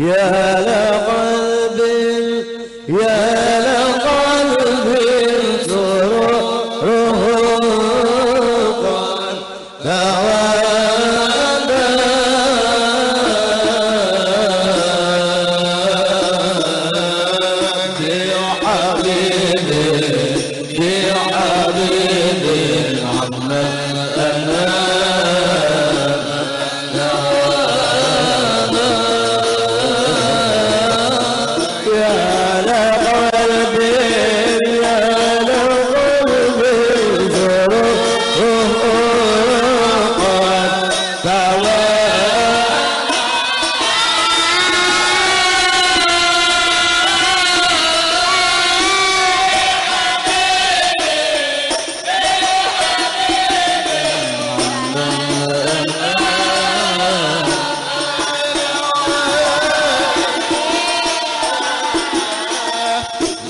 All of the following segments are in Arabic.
يا لقلب يا لقلب سرور قد توالى في حبيبي.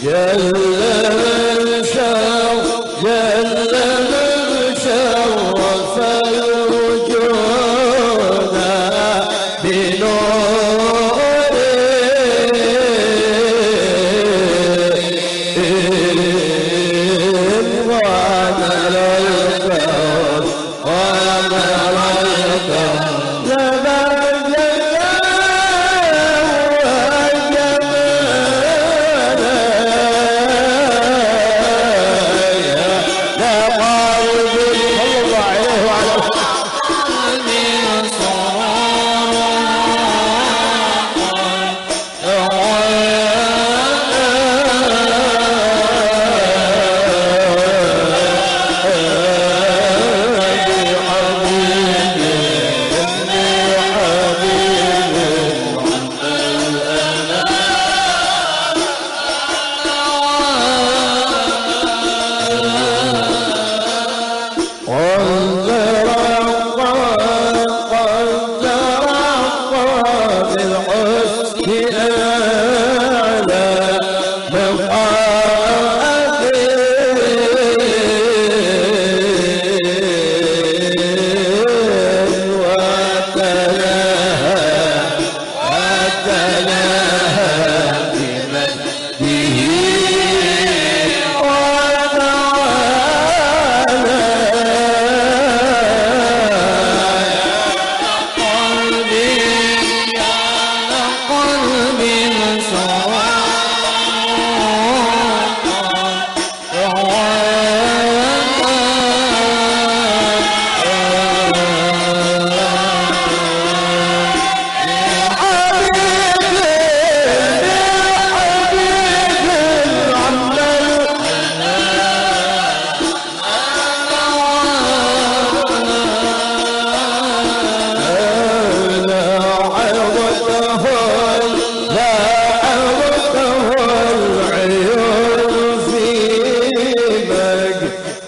Celle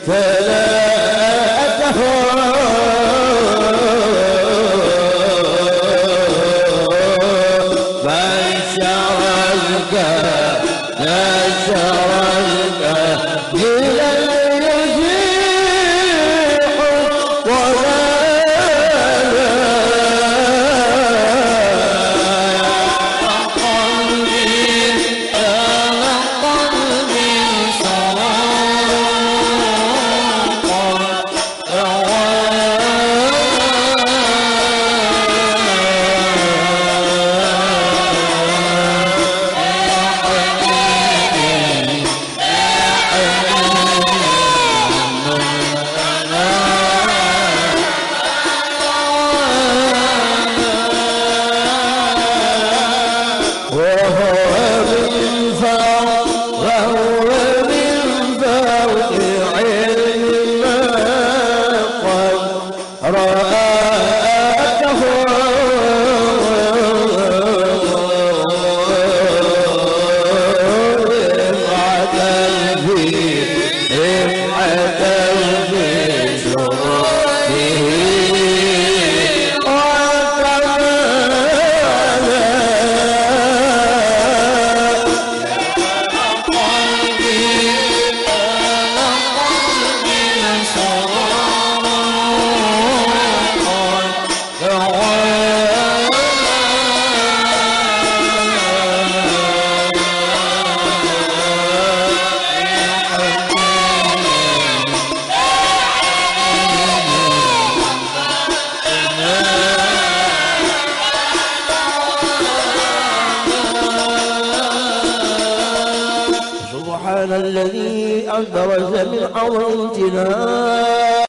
Yeah. الذي أبرز من عظمتنا